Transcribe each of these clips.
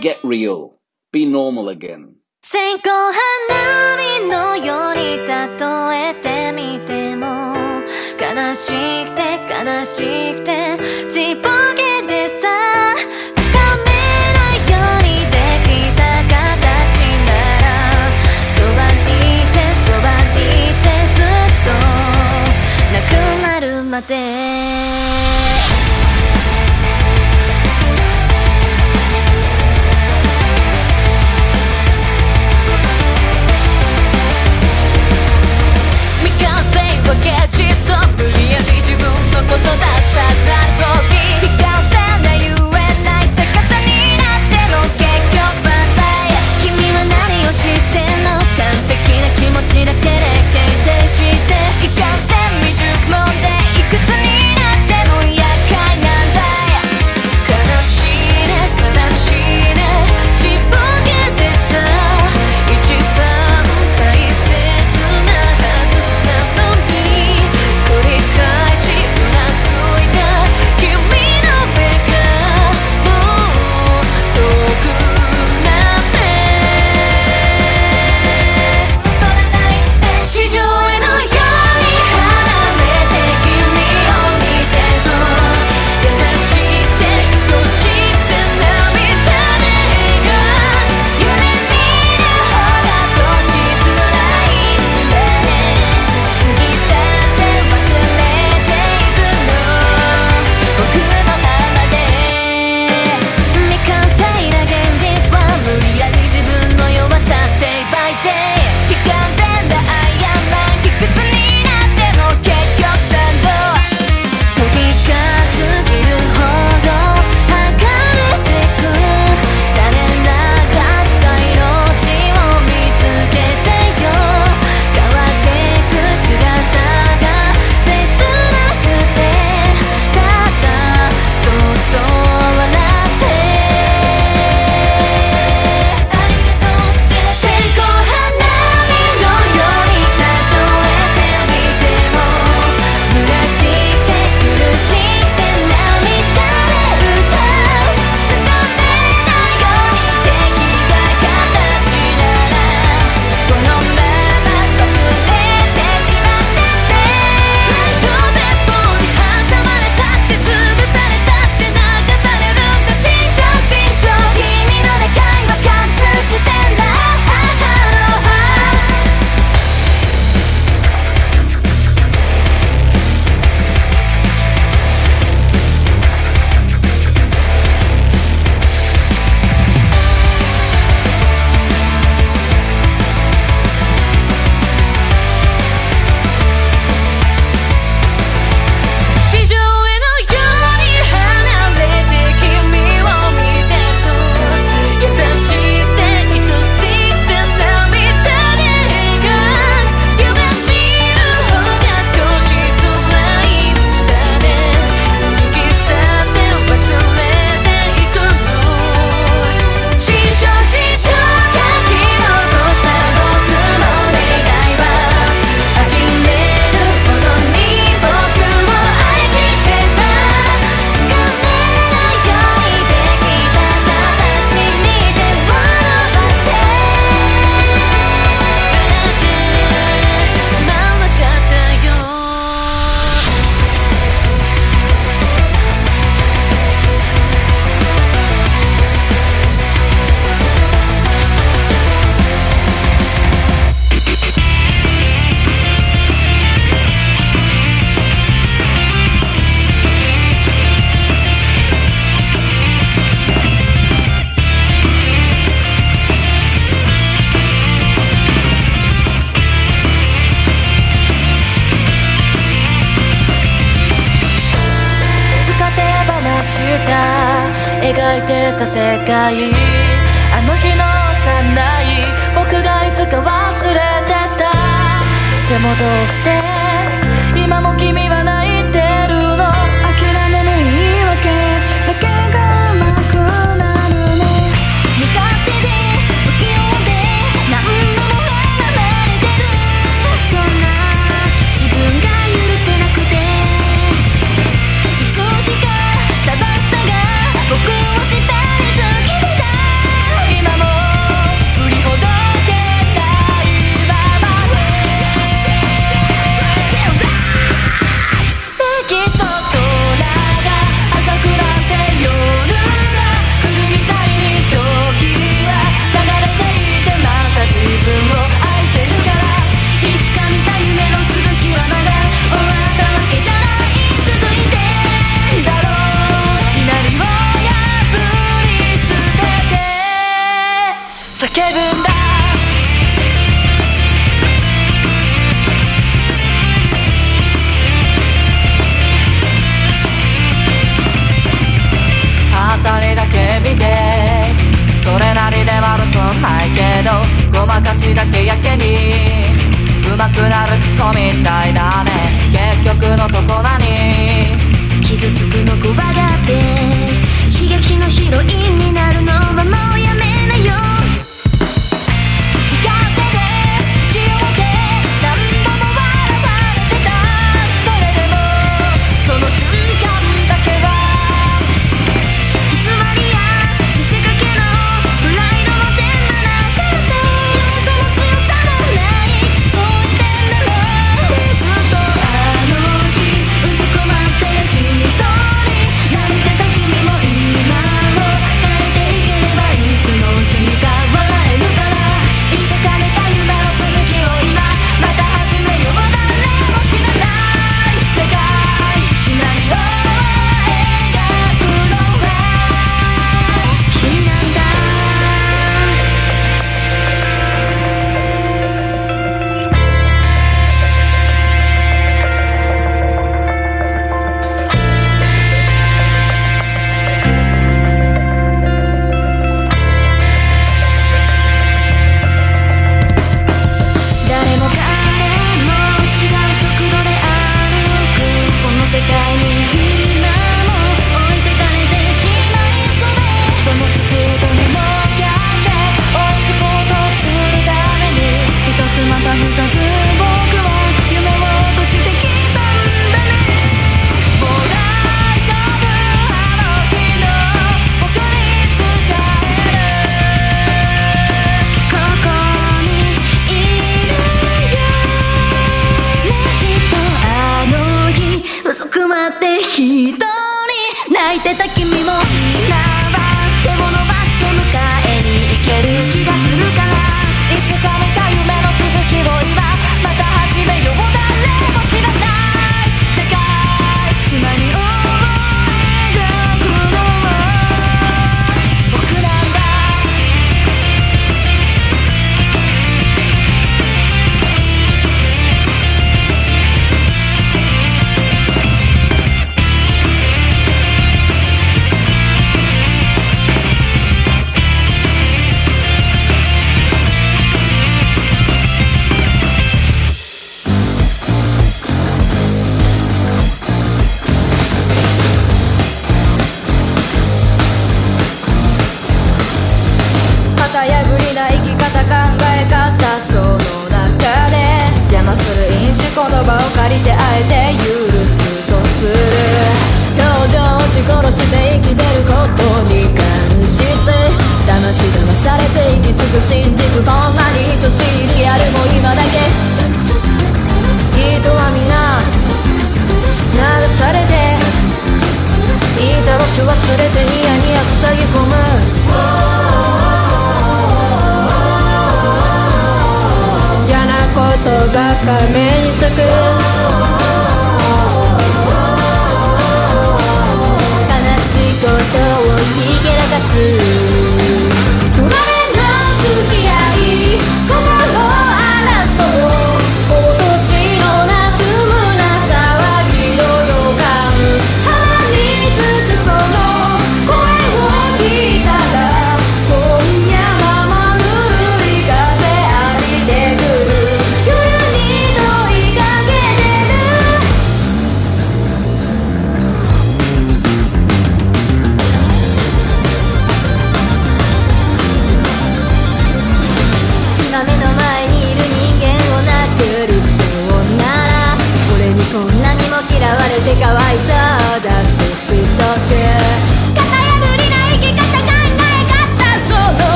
Get real. Be normal again. 線香花火のように例えてみても悲しくて悲しくてちっぽけ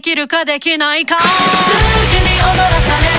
できるかできないか。数字に踊らされ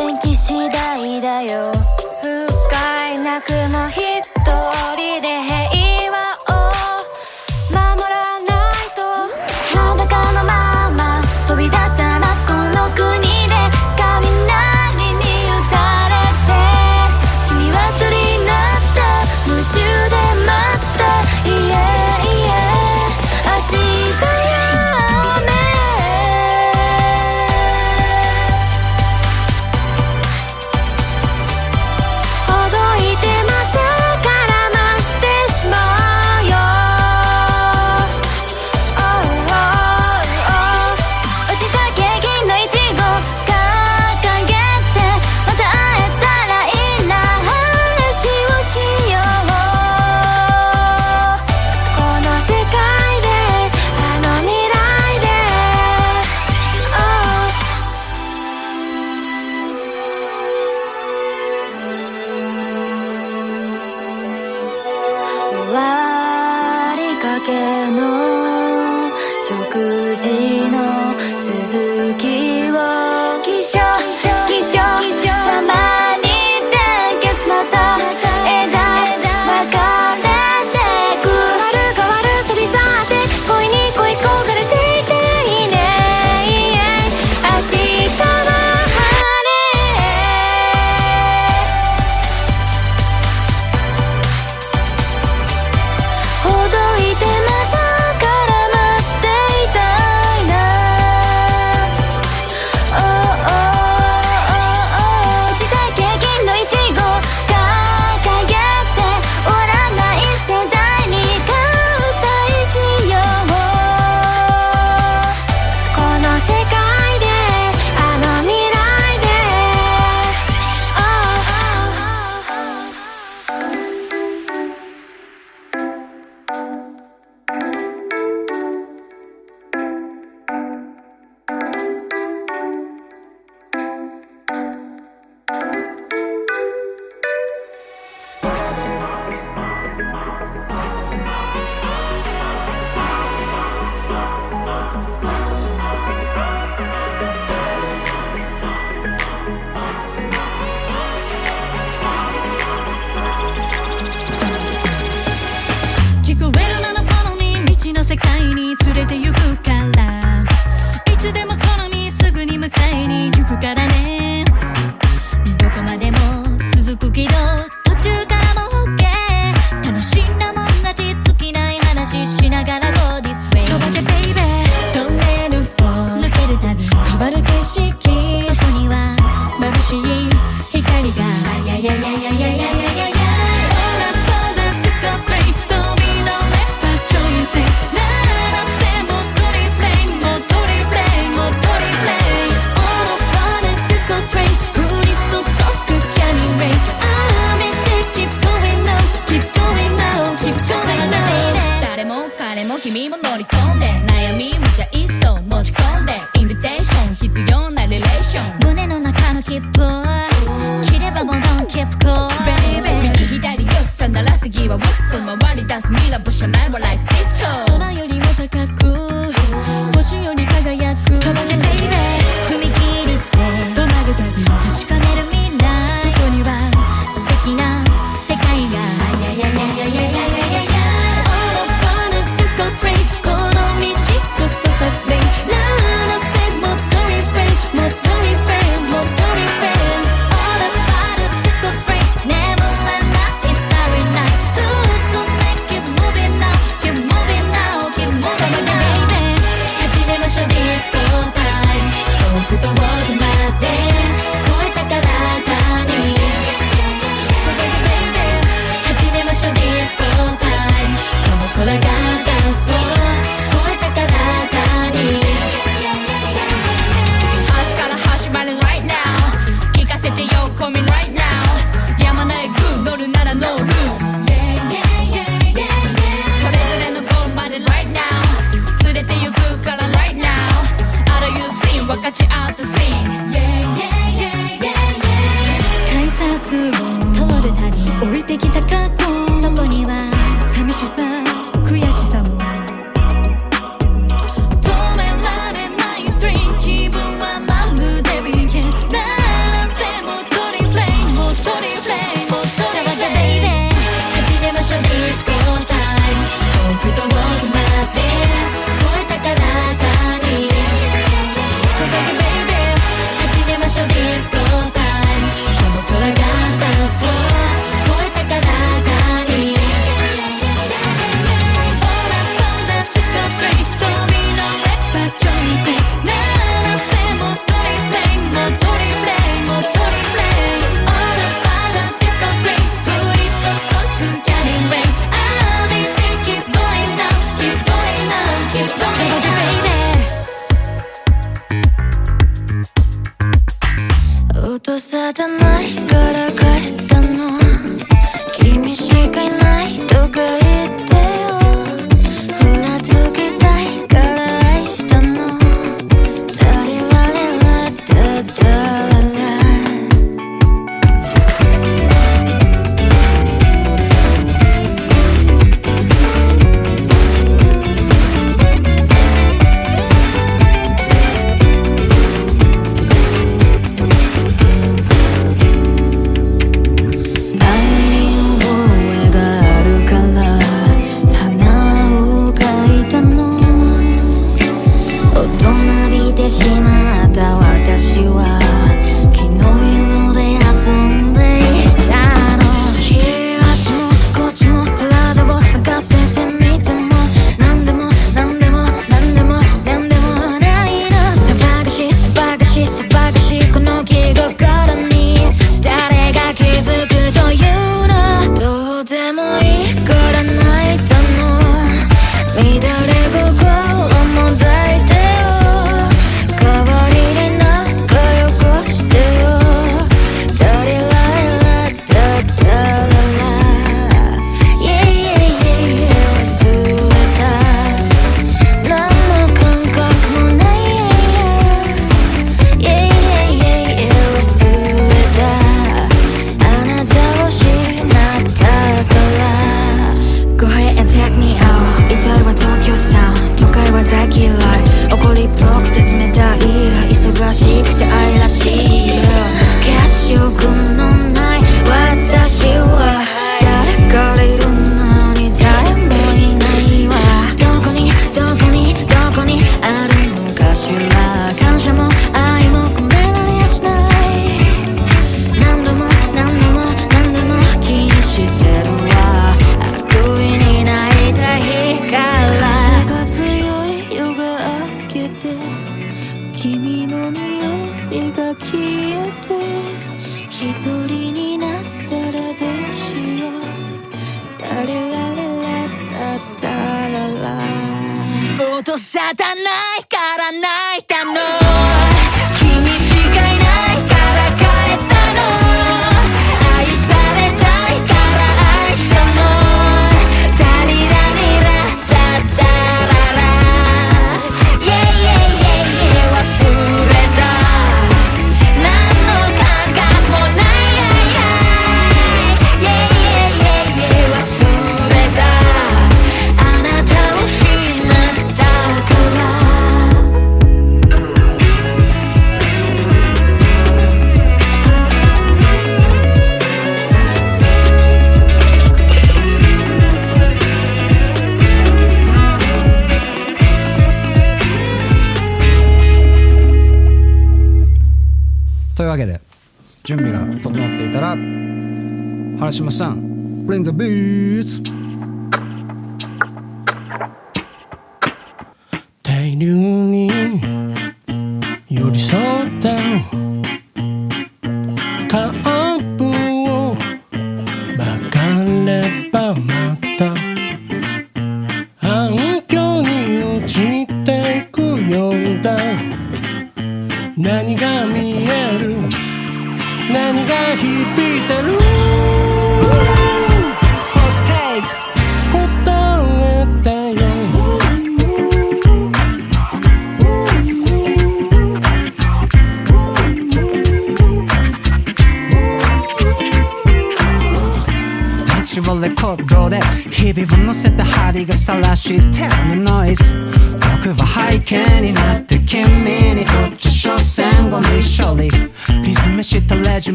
天気次第だよ。不快な雲一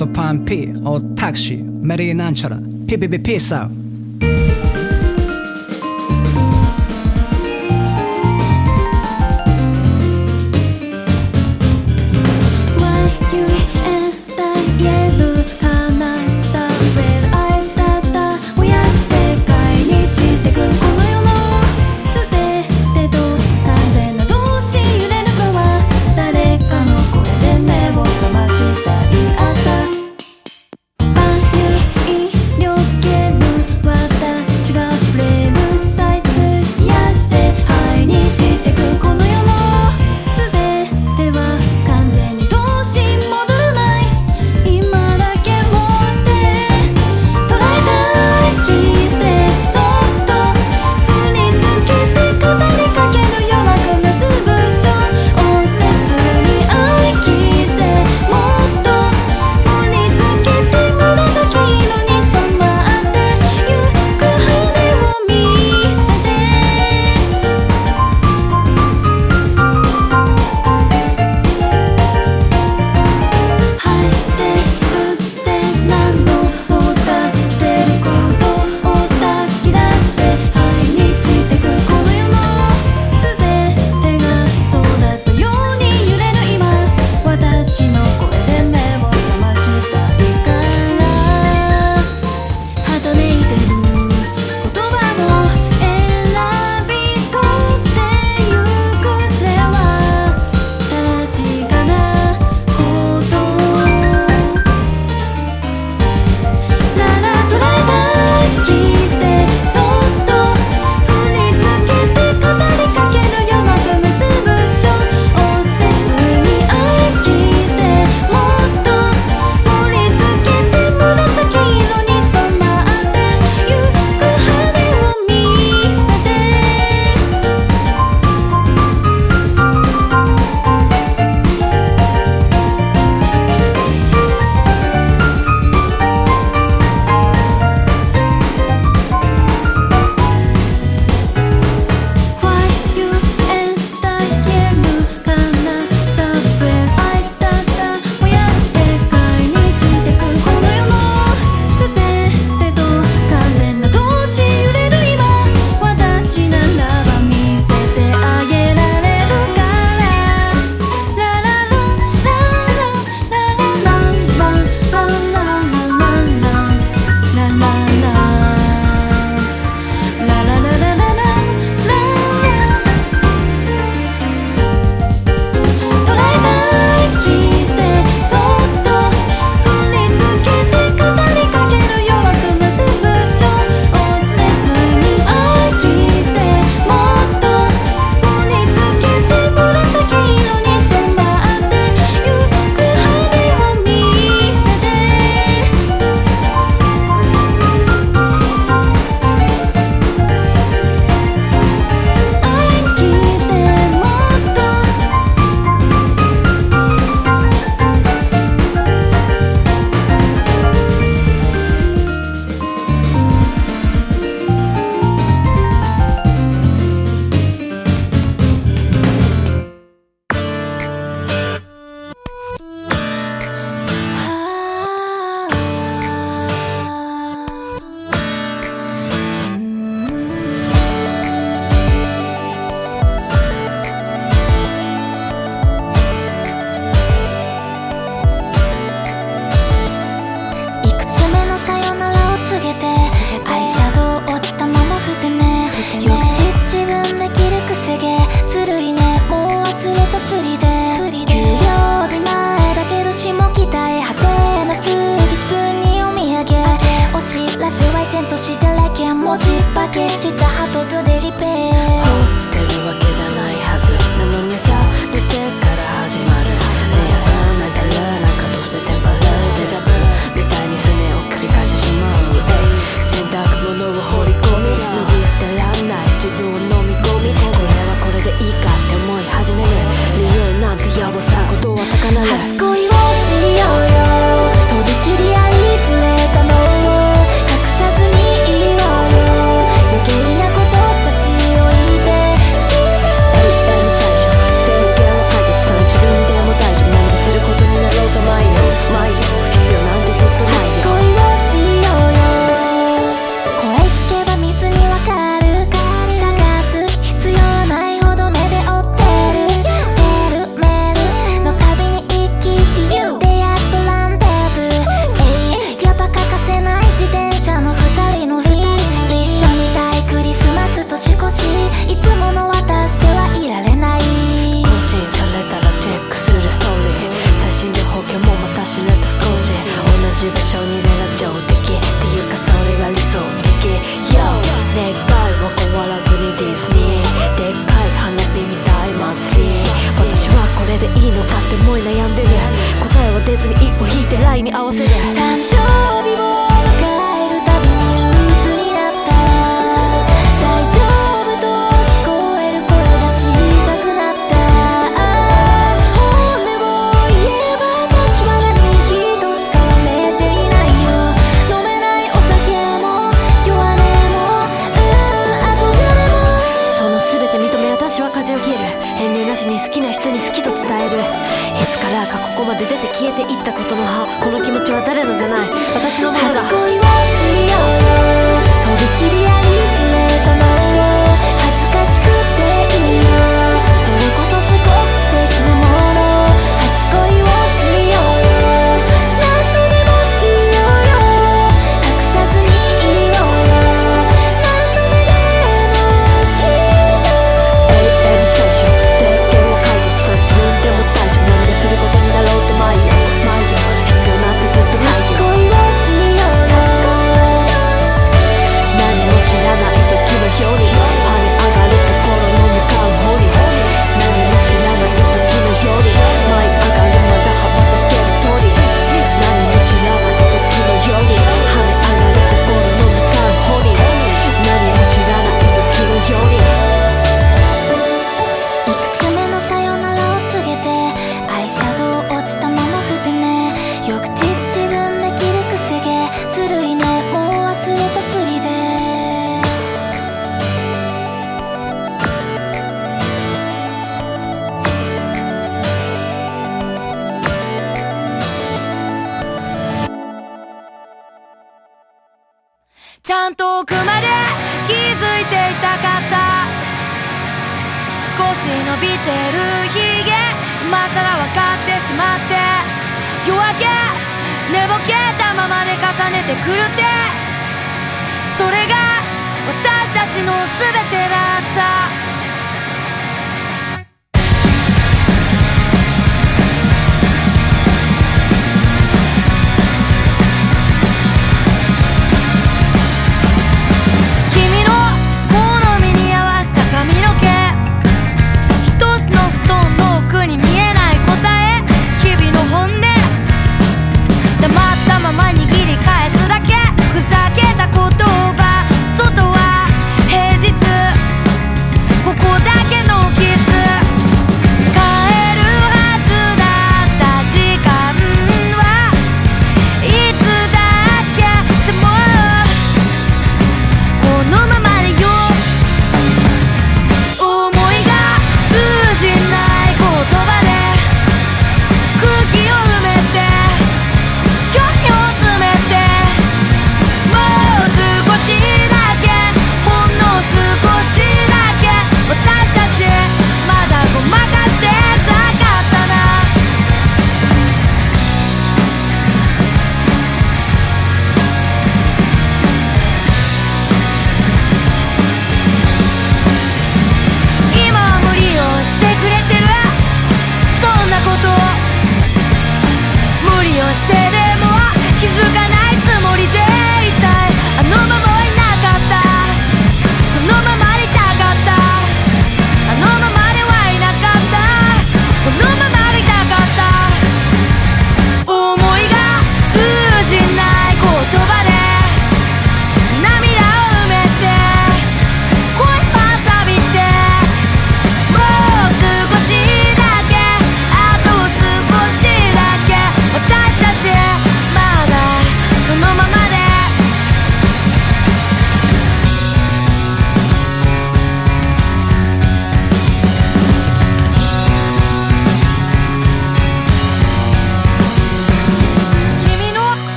to pan p or taxi. Mary nanchara pbb peace out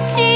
し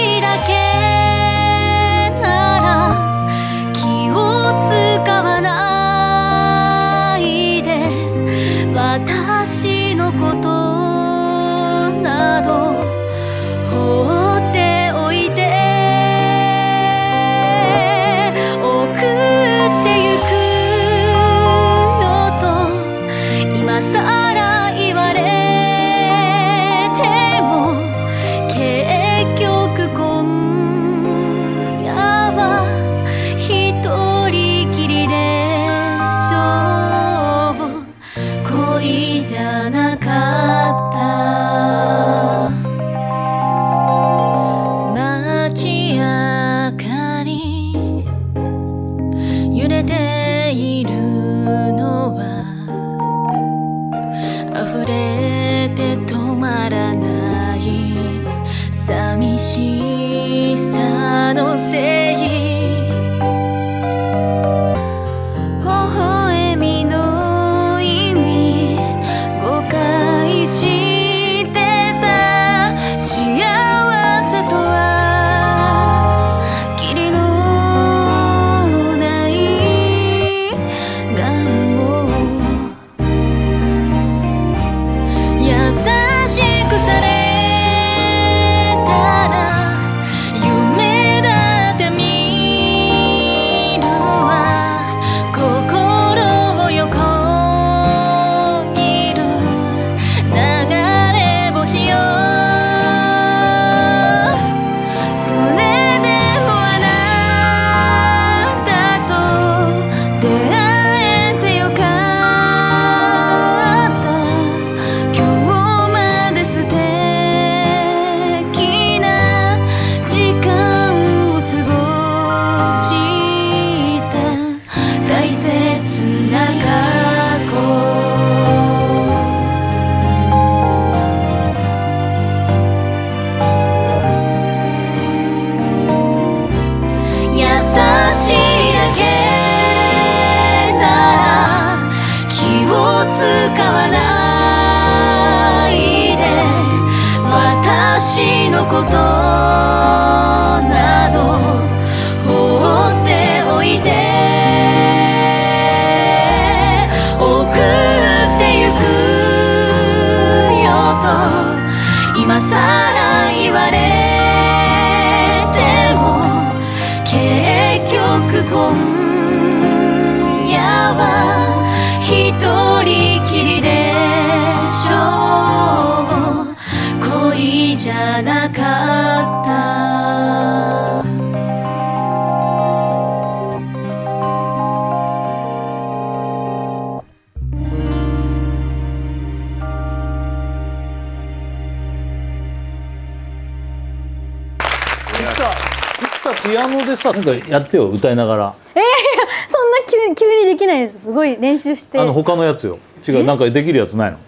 歌いながら。ええー、そんな急急にできないです。すごい練習して。あの他のやつよ。違うなんかできるやつないの？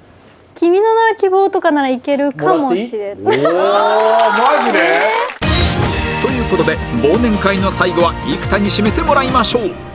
君の名希望とかならいけるかもしれない おおマジで、えー、ということで忘年会の最後は生田に締めてもらいましょう。